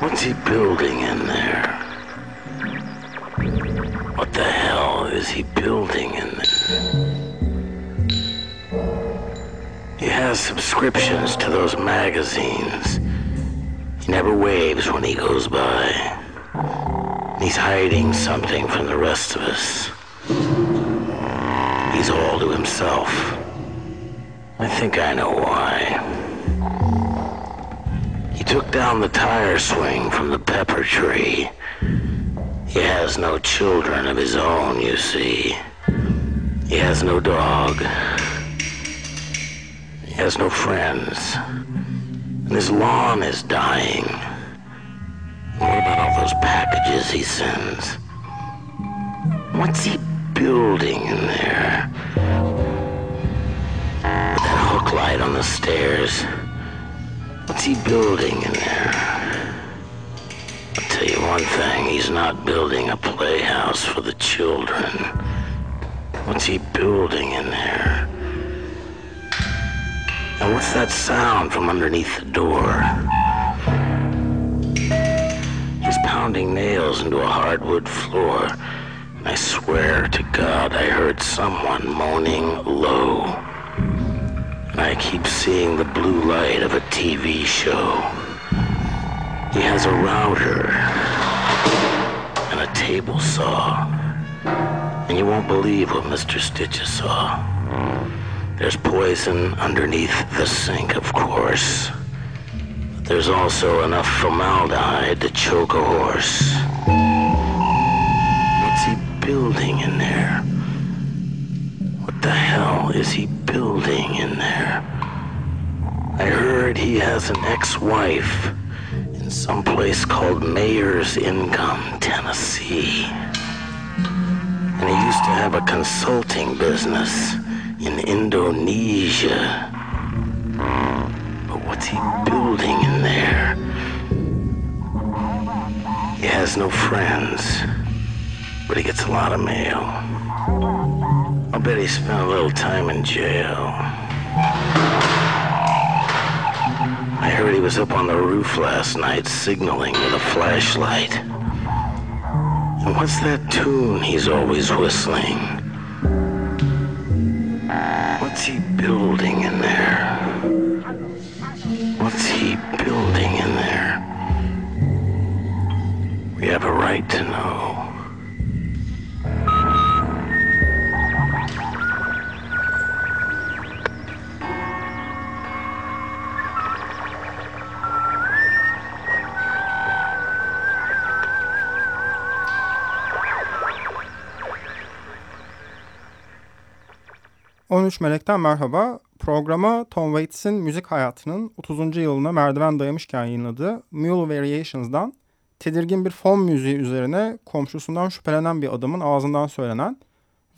What's he building in there? What the hell is he building in there? He has subscriptions to those magazines. He never waves when he goes by. He's hiding something from the rest of us. He's all to himself. I think I know why. He took down the tire swing from the pepper tree. He has no children of his own, you see. He has no dog. He has no friends. And his lawn is dying. What about all those packages he sends? What's he building in there? Light on the stairs. What's he building in there? I'll tell you one thing, he's not building a playhouse for the children. What's he building in there? And what's that sound from underneath the door? He's pounding nails into a hardwood floor. And I swear to God I heard someone moaning low. I keep seeing the blue light of a TV show. He has a router and a table saw. And you won't believe what Mr. Sticha saw. There's poison underneath the sink, of course. But there's also enough formaldehyde to choke a horse. What's he building in there? What the hell is he building in there? I heard he has an ex-wife in some place called Mayor's Income, Tennessee. And he used to have a consulting business in Indonesia. But what's he building in there? He has no friends, but he gets a lot of mail. I'll bet he spent a little time in jail. I heard he was up on the roof last night signaling with a flashlight. And what's that tune he's always whistling? What's he building in there? What's he building in there? We have a right to know. ...13 Melek'ten merhaba. Programa Tom Waits'in müzik hayatının 30. yılına merdiven dayamışken yayınladığı Mule Variations'dan... ...tedirgin bir fon müziği üzerine komşusundan şüphelenen bir adamın ağzından söylenen...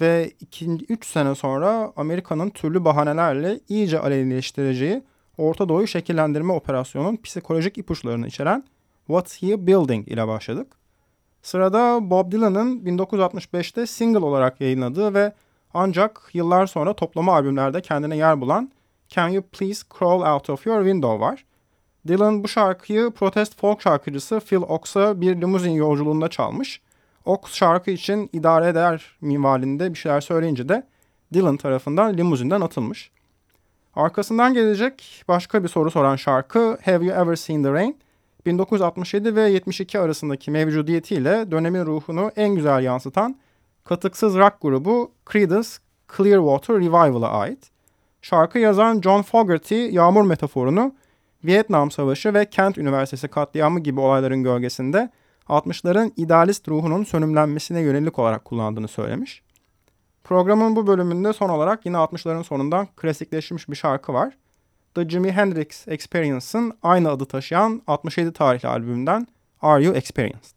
...ve 2-3 sene sonra Amerika'nın türlü bahanelerle iyice aleyhileştireceği... ...Orta Doğu'yu şekillendirme operasyonun psikolojik ipuçlarını içeren... What's He Building ile başladık. Sırada Bob Dylan'ın 1965'te single olarak yayınladığı ve ancak yıllar sonra toplama albümlerde kendine yer bulan Can You Please Crawl Out of Your Window var. Dylan bu şarkıyı protest folk şarkıcısı Phil Ox'a bir limuzin yolculuğunda çalmış. Ox şarkı için idare eder minvalinde bir şeyler söyleyince de Dylan tarafından limuzinden atılmış. Arkasından gelecek başka bir soru soran şarkı Have You Ever Seen the Rain? 1967 ve 72 arasındaki mevcudiyetiyle dönemin ruhunu en güzel yansıtan katıksız rock grubu Creedence Clearwater Revival'a ait. Şarkı yazan John Fogerty yağmur metaforunu Vietnam Savaşı ve Kent Üniversitesi katliamı gibi olayların gölgesinde 60'ların idealist ruhunun sönümlenmesine yönelik olarak kullandığını söylemiş. Programın bu bölümünde son olarak yine 60'ların sonundan klasikleşmiş bir şarkı var. The Jimi Hendrix Experience'ın aynı adı taşıyan 67 tarihli albümünden Are You Experienced?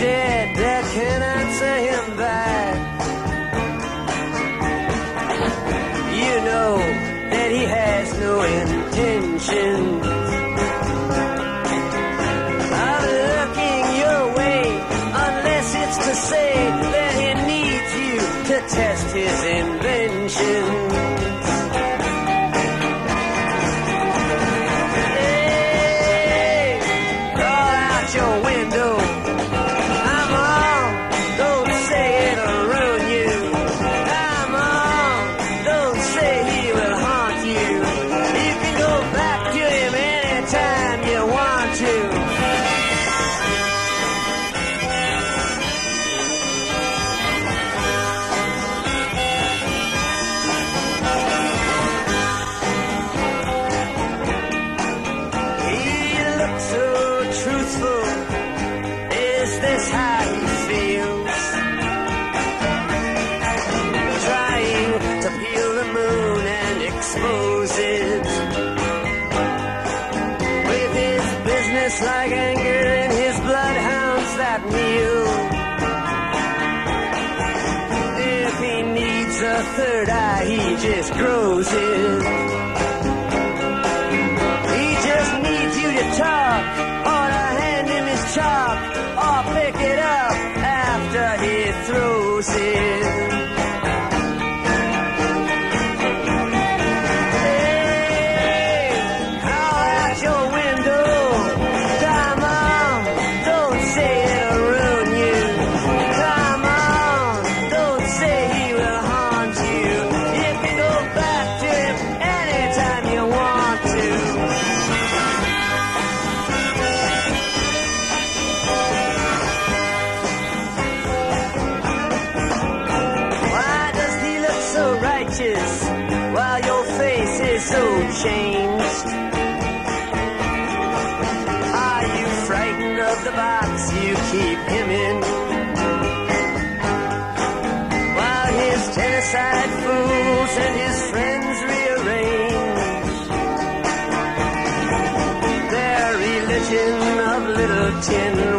Were grows it. Little tin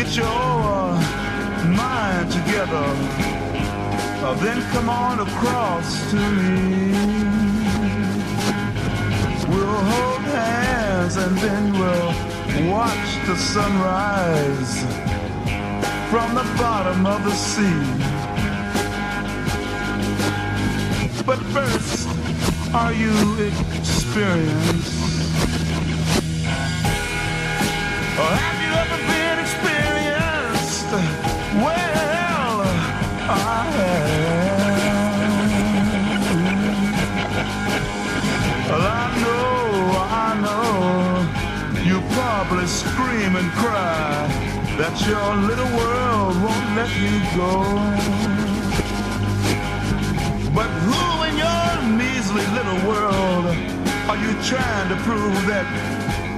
it your Uh, mind together. then come on across to me. We'll hold hands and then we'll watch the sunrise from the bottom of the sea. But first, are you experienced? Or cry that your little world won't let you go. But who in your measly little world are you trying to prove that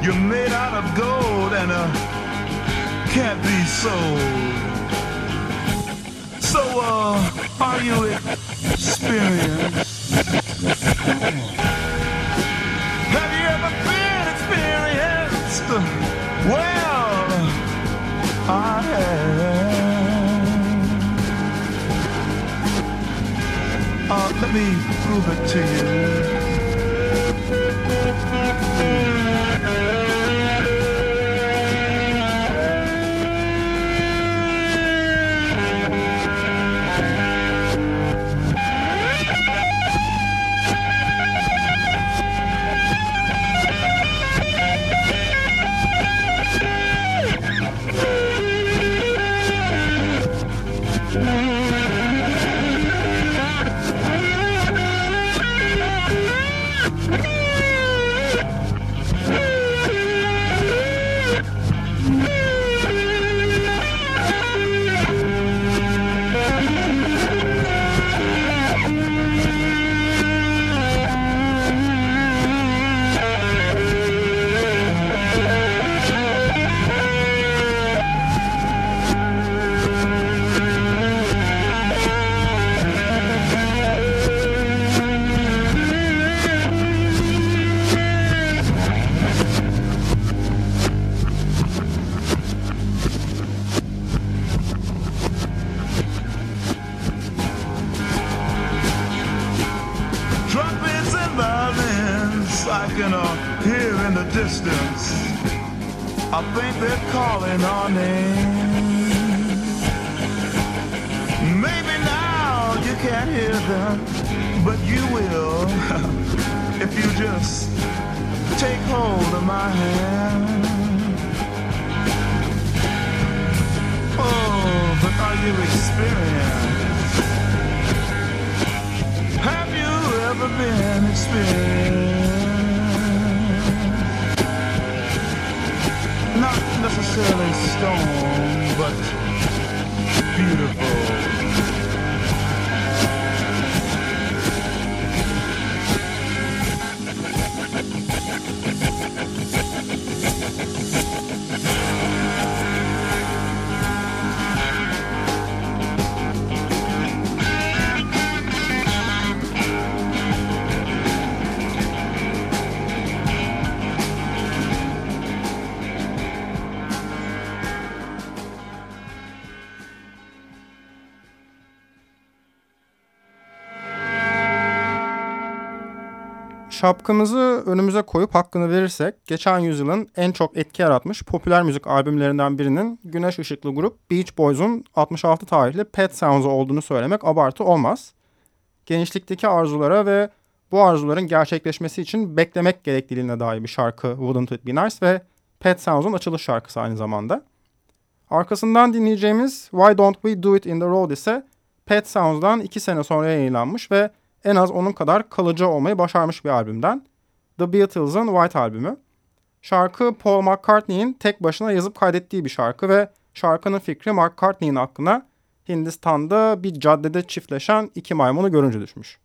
you're made out of gold and uh, can't be sold? So, uh, are you experienced? Uh, let me prove it to you. Şapkamızı önümüze koyup hakkını verirsek geçen yüzyılın en çok etki yaratmış popüler müzik albümlerinden birinin güneş ışıklı grup Beach Boys'un 66 tarihli Pet Sounds olduğunu söylemek abartı olmaz. Gençlikteki arzulara ve bu arzuların gerçekleşmesi için beklemek gerekliliğine dair bir şarkı Wouldn't It Be Nice ve Pet Sounds'un açılış şarkısı aynı zamanda. Arkasından dinleyeceğimiz Why Don't We Do It In The Road ise Pet Sounds'dan iki sene sonra yayınlanmış ve en az onun kadar kalıcı olmayı başarmış bir albümden. The Beatles'ın White albümü. Şarkı Paul McCartney'in tek başına yazıp kaydettiği bir şarkı ve şarkının fikri McCartney'in aklına Hindistan'da bir caddede çiftleşen iki maymunu görünce düşmüş.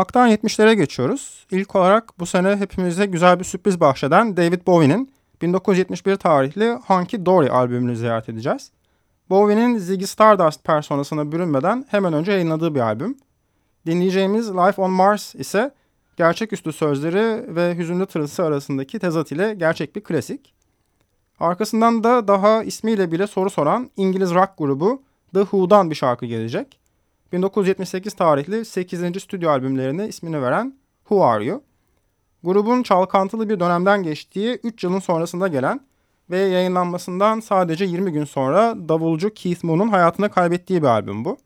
Ufaktan 70'lere geçiyoruz. İlk olarak bu sene hepimize güzel bir sürpriz bahşeden David Bowie'nin 1971 tarihli Hunky Dory albümünü ziyaret edeceğiz. Bowie'nin Ziggy Stardust personasına bürünmeden hemen önce yayınladığı bir albüm. Dinleyeceğimiz Life on Mars ise gerçeküstü sözleri ve hüzünlü tırısı arasındaki tezat ile gerçek bir klasik. Arkasından da daha ismiyle bile soru soran İngiliz rock grubu The Who'dan bir şarkı gelecek. 1978 tarihli 8. stüdyo albümlerine ismini veren Who Are You? Grubun çalkantılı bir dönemden geçtiği 3 yılın sonrasında gelen ve yayınlanmasından sadece 20 gün sonra davulcu Keith Moon'un hayatını kaybettiği bir albüm bu.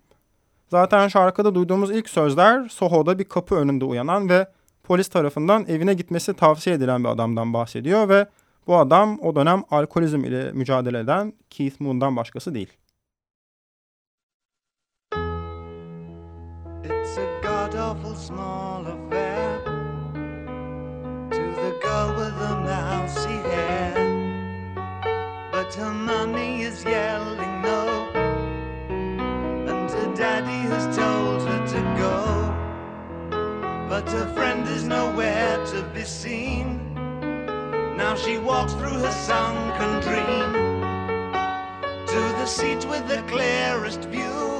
Zaten şarkıda duyduğumuz ilk sözler Soho'da bir kapı önünde uyanan ve polis tarafından evine gitmesi tavsiye edilen bir adamdan bahsediyor ve bu adam o dönem alkolizm ile mücadele eden Keith Moon'dan başkası değil. Awful small affair to the girl with the mousy hair. But her mommy is yelling no, and her daddy has told her to go. But her friend is nowhere to be seen. Now she walks through her sunken dream to the seat with the clearest view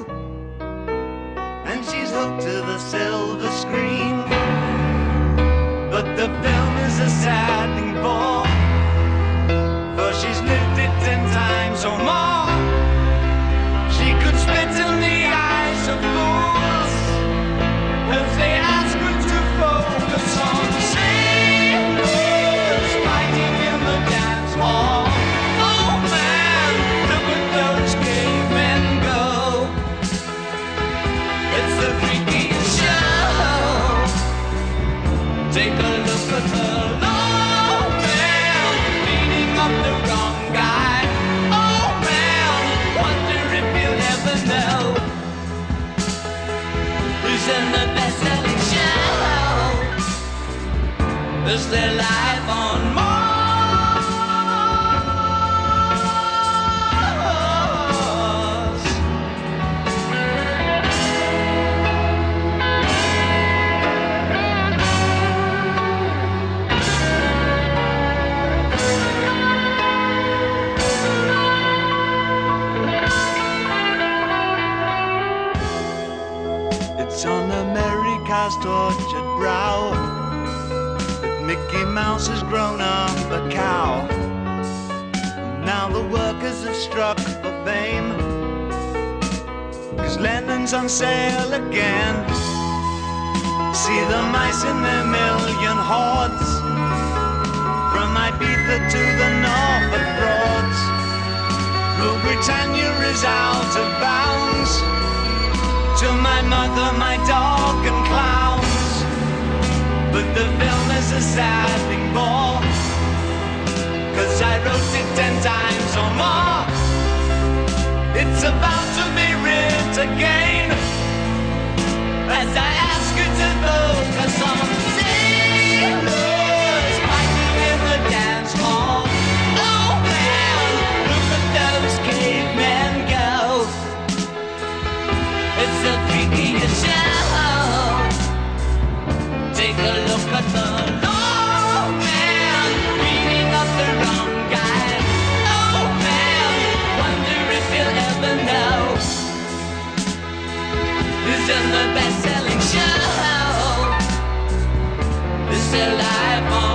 she's hooked to the silver screen. But the film is a saddening bore, Is their life struck for fame. Cause Lennon's on sale again. See the mice in their million hordes. From Ibiza to the Norfolk Broads. Rule Britannia is out of bounds. To my mother, my dog, and clowns. But the film is a sad thing more. Cause I It's about to be writ again. As I ask you to some sailors fighting in the dance hall. Oh man, look at those cavemen go. It's the freakiest show. Take a look at the you'll know. The best-selling show? Their life on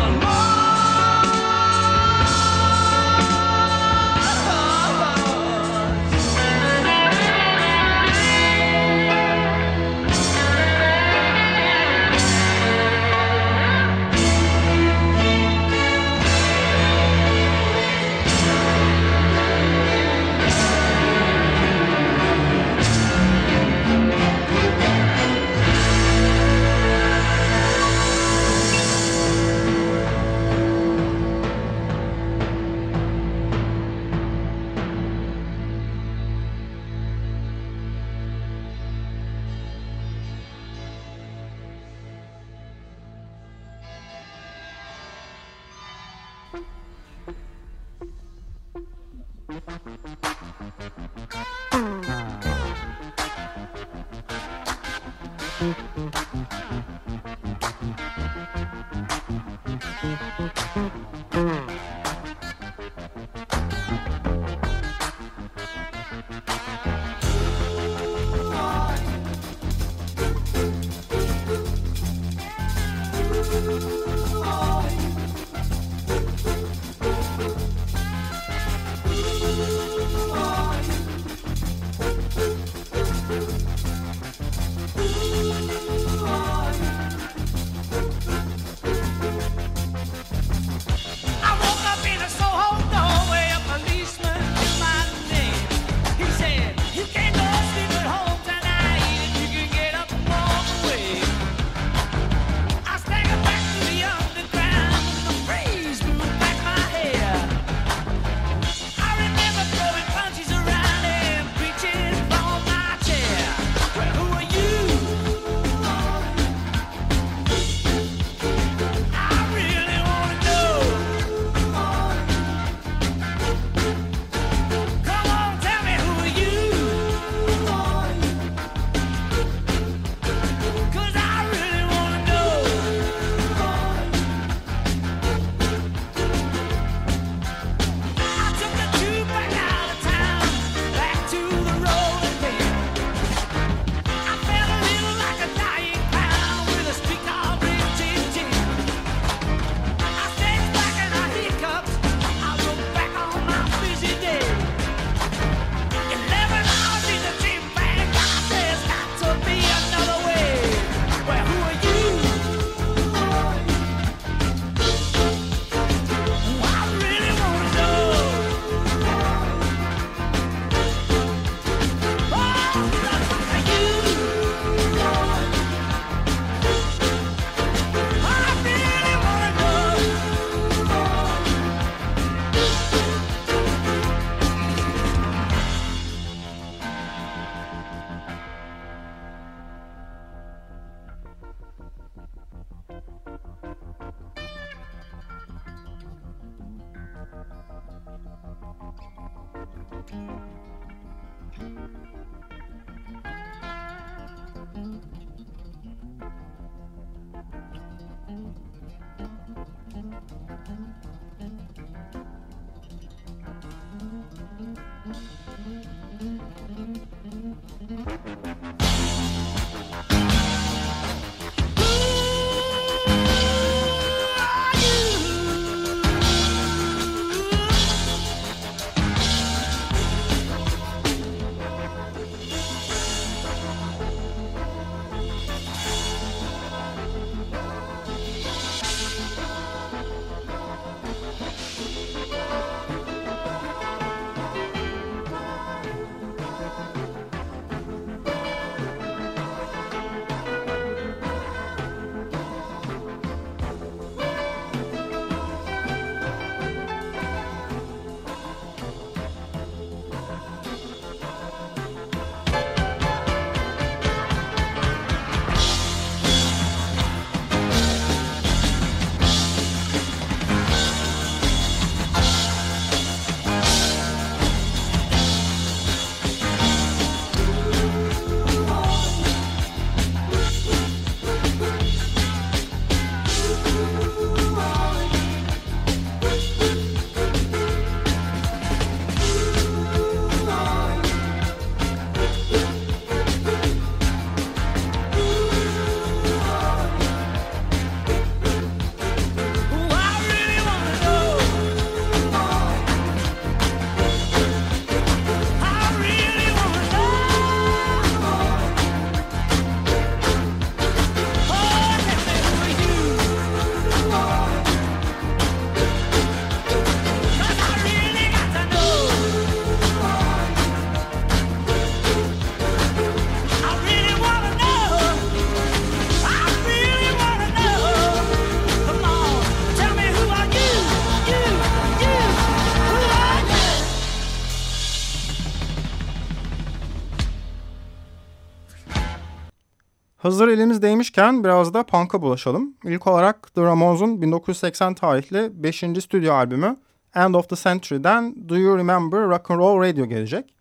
Hazır elimizdeymişken biraz da punk'a bulaşalım. İlk olarak The Ramones'un 1980 tarihli 5. stüdyo albümü End of the Century'den Do You Remember Rock and Roll Radio gelecek.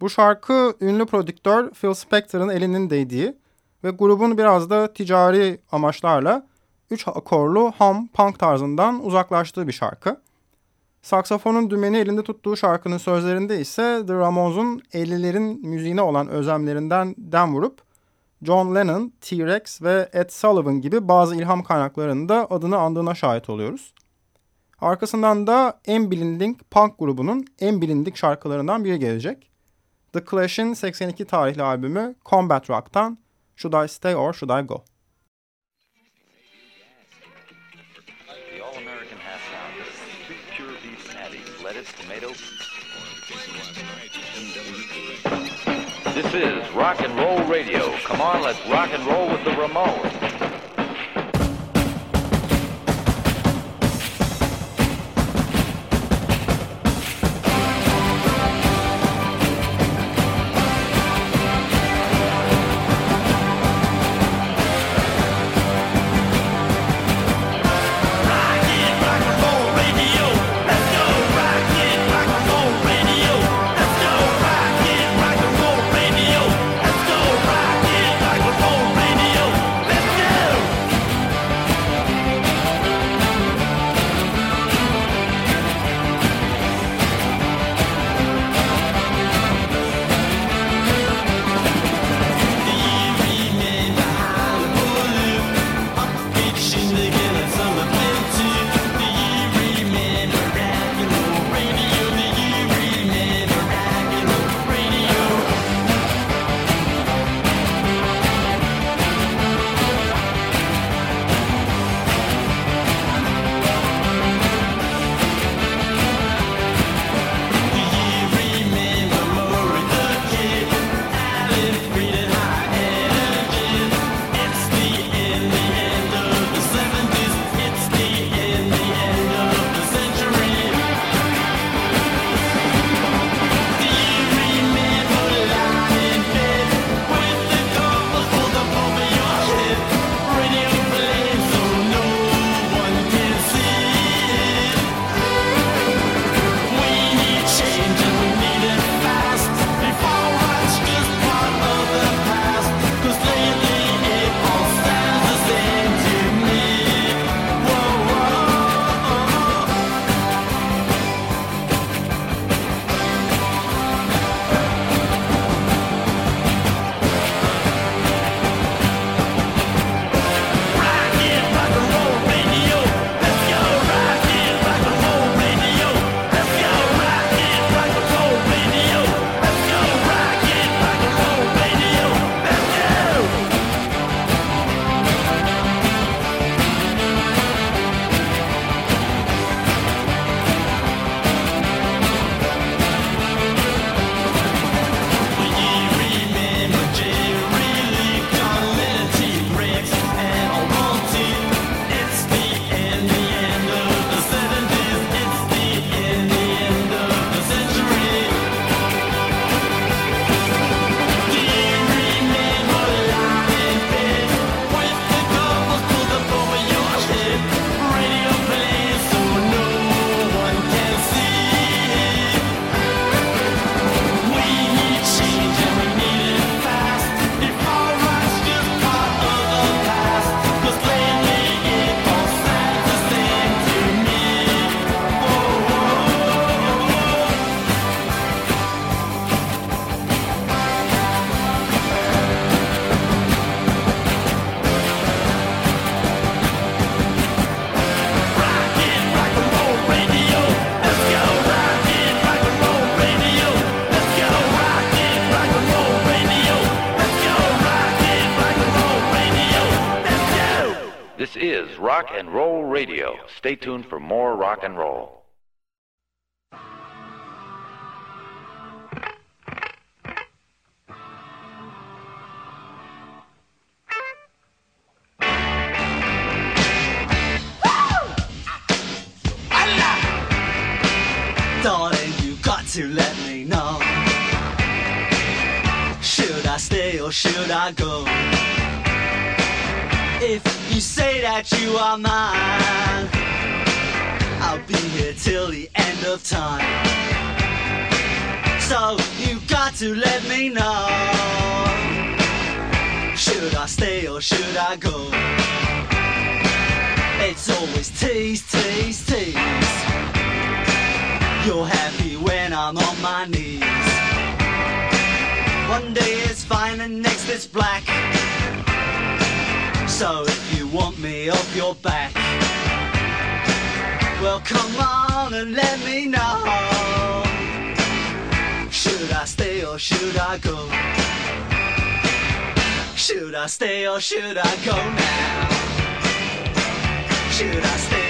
Bu şarkı ünlü prodüktör Phil Spector'ın elinin değdiği ve grubun biraz da ticari amaçlarla 3 akorlu ham punk tarzından uzaklaştığı bir şarkı. Saksafonun dümeni elinde tuttuğu şarkının sözlerinde ise The Ramones'un 50'lerin müziğine olan özlemlerinden dem vurup John Lennon, T-Rex ve Ed Sullivan gibi bazı ilham kaynaklarında adını andığına şahit oluyoruz. Arkasından da en bilindik punk grubunun en bilindik şarkılarından biri gelecek. The Clash'in 82 tarihli albümü Combat Rock'tan Should I Stay or Should I Go? Rock and roll radio. Come on, let's rock and roll with the Ramones. Tuned for more your back, well come on and let me know. Should I stay or should I go? Should I stay or should I go now? Should I stay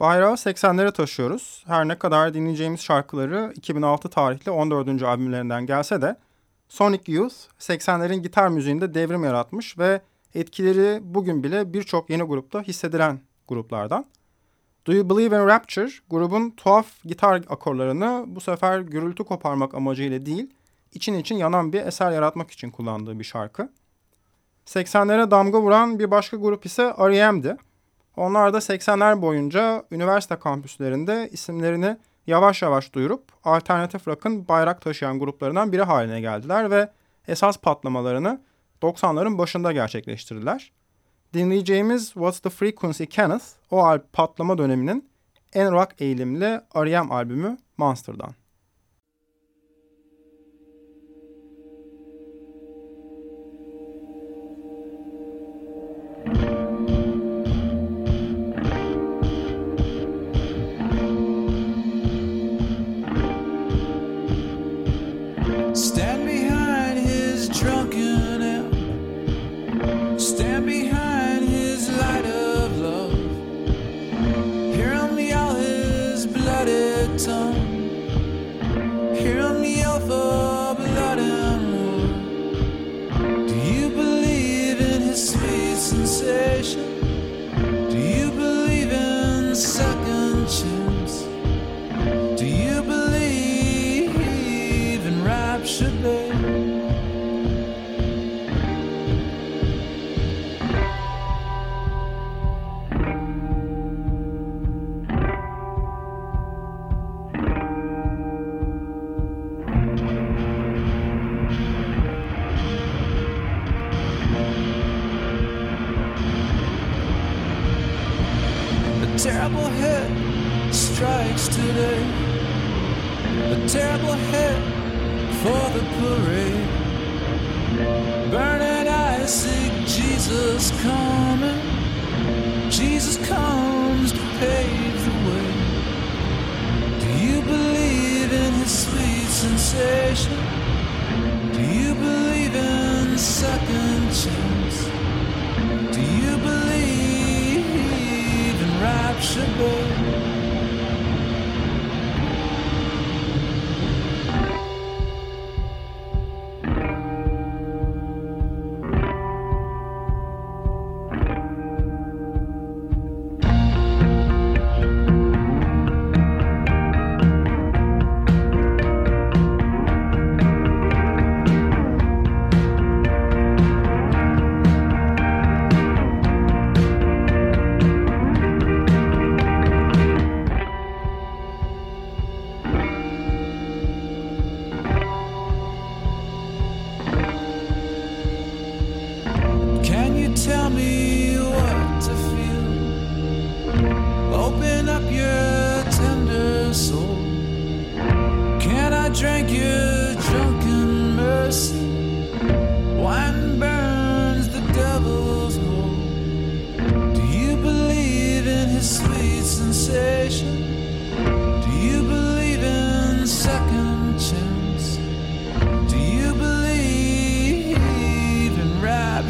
Bayrağı 80'lere taşıyoruz. Her ne kadar dinleyeceğimiz şarkıları 2006 tarihli 14. albümlerinden gelse de Sonic Youth 80'lerin gitar müziğinde devrim yaratmış ve etkileri bugün bile birçok yeni grupta hissedilen gruplardan. Do You Believe in Rapture grubun tuhaf gitar akorlarını bu sefer gürültü koparmak amacıyla değil, için için yanan bir eser yaratmak için kullandığı bir şarkı. 80'lere damga vuran bir başka grup ise R.E.M'di. Onlar da 80'ler boyunca üniversite kampüslerinde isimlerini yavaş yavaş duyurup alternatif rock'ın bayrak taşıyan gruplarından biri haline geldiler ve esas patlamalarını 90'ların başında gerçekleştirdiler. Dinleyeceğimiz What's the Frequency Kenneth o patlama döneminin en rock eğilimli R.E.M. albümü Monster'dan.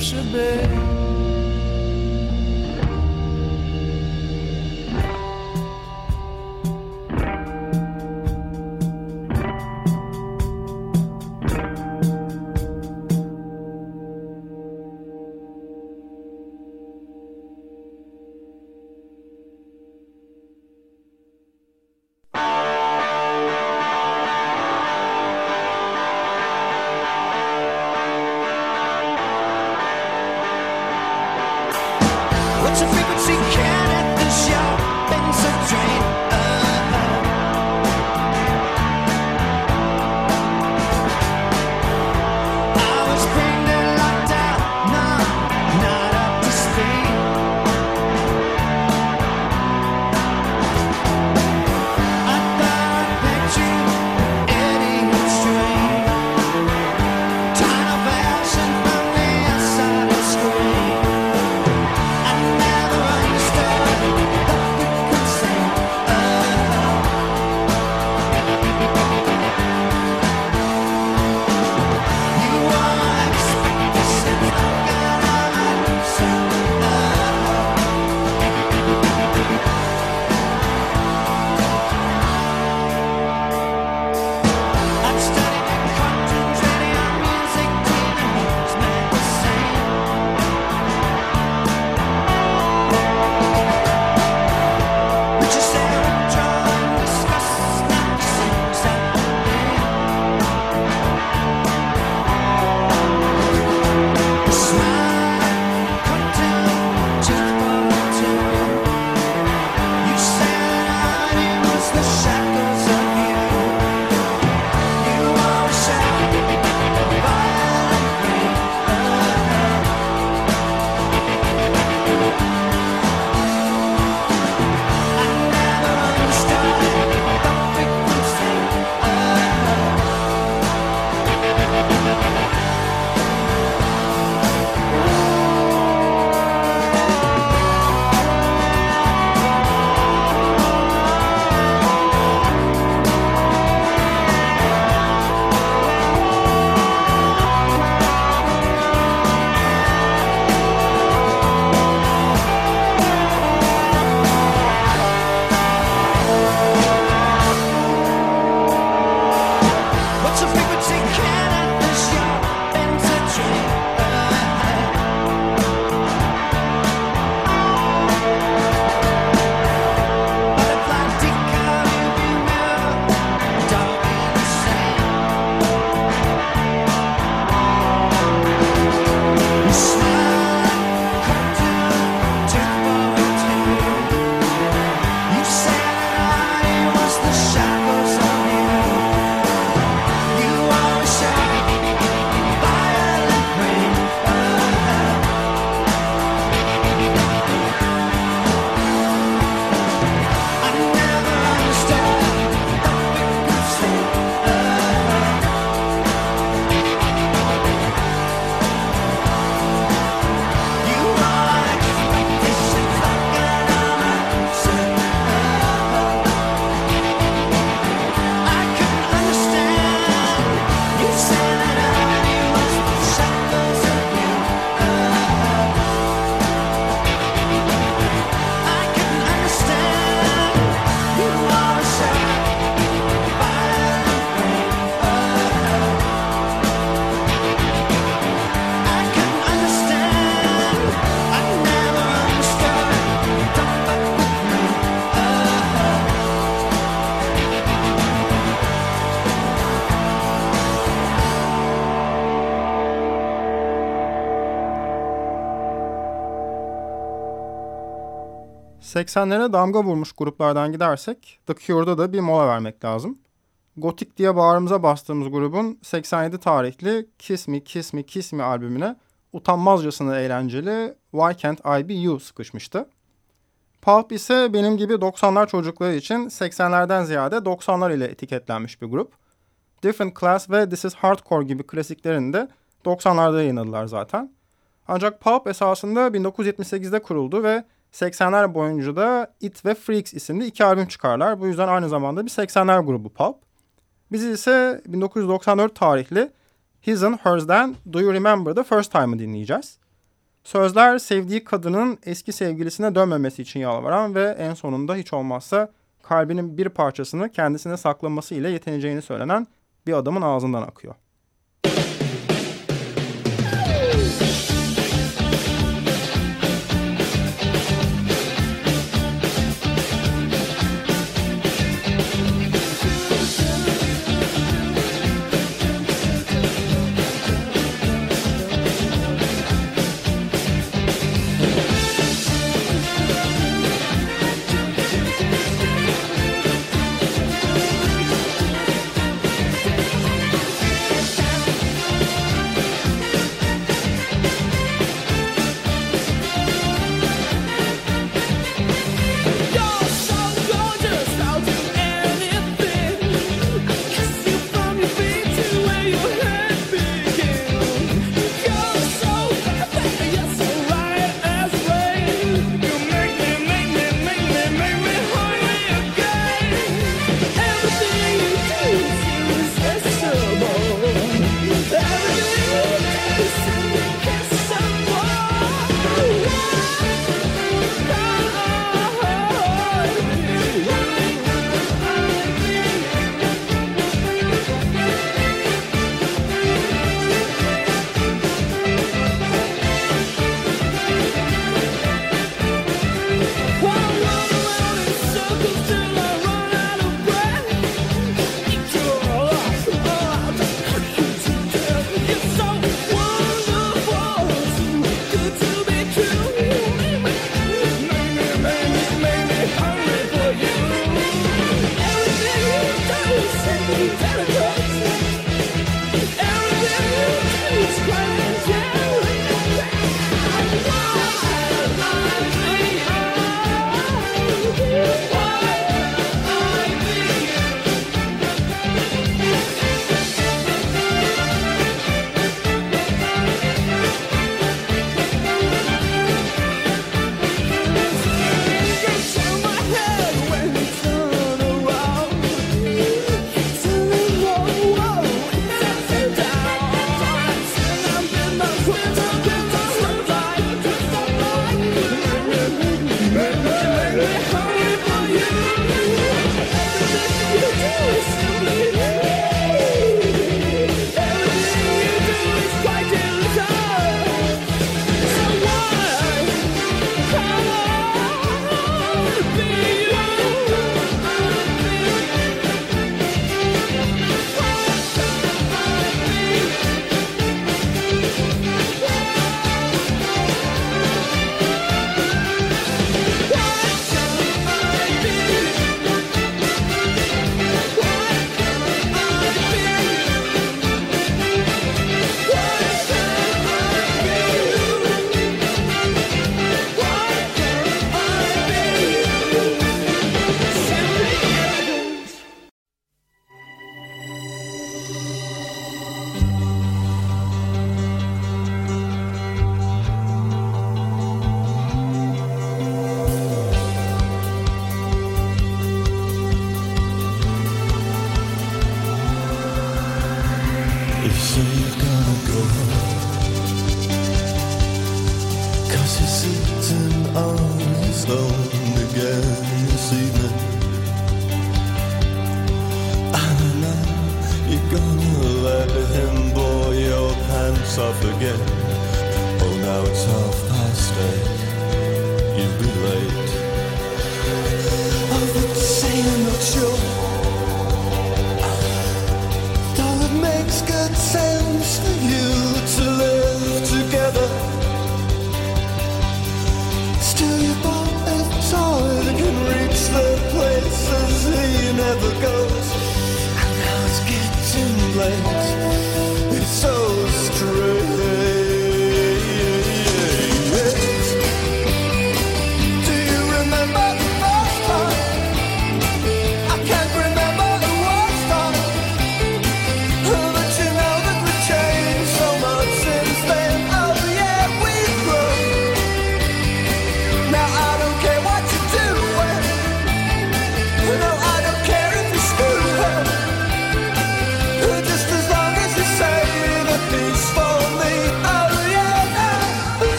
In rapture, 80'lere damga vurmuş gruplardan gidersek The Cure'da da bir mola vermek lazım. Gotik diye bağrımıza bastığımız grubun 87 tarihli Kiss Me Kiss Me Kiss Me albümüne utanmazcasına eğlenceli Why Can't I Be You sıkışmıştı. Pulp ise benim gibi 90'lar çocukları için 80'lerden ziyade 90'lar ile etiketlenmiş bir grup. Different Class ve This Is Hardcore gibi klasiklerini de 90'larda yayınladılar zaten. Ancak Pulp esasında 1978'de kuruldu ve 80'ler boyunca da It ve Freaks isimli iki albüm çıkarlar. Bu yüzden aynı zamanda bir 80'ler grubu Pulp. Biz ise 1994 tarihli His and Hers'den Do You Remember the First Time'ı dinleyeceğiz. Sözler sevdiği kadının eski sevgilisine dönmemesi için yalvaran ve en sonunda hiç olmazsa kalbinin bir parçasını kendisine saklaması ile yetineceğini söylenen bir adamın ağzından akıyor. never goes. And now it's getting late.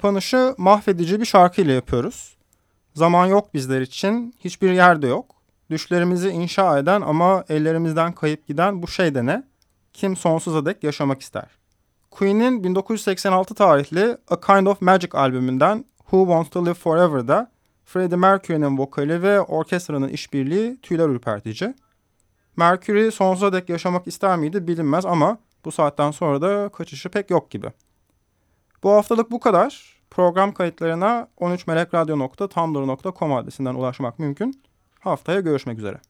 kapanışı mahvedici bir şarkıyla yapıyoruz. Zaman yok bizler için, hiçbir yerde yok. Düşlerimizi inşa eden ama ellerimizden kayıp giden bu şey de ne? Kim sonsuza dek yaşamak ister? Queen'in 1986 tarihli A Kind of Magic albümünden Who Wants to Live Forever'da Freddie Mercury'nin vokali ve orkestranın işbirliği tüyler ürpertici. Mercury sonsuza dek yaşamak ister miydi bilinmez ama bu saatten sonra da kaçışı pek yok gibi. Bu haftalık bu kadar. Program kayıtlarına 13melekradio.tumblr.com adresinden ulaşmak mümkün. Haftaya görüşmek üzere.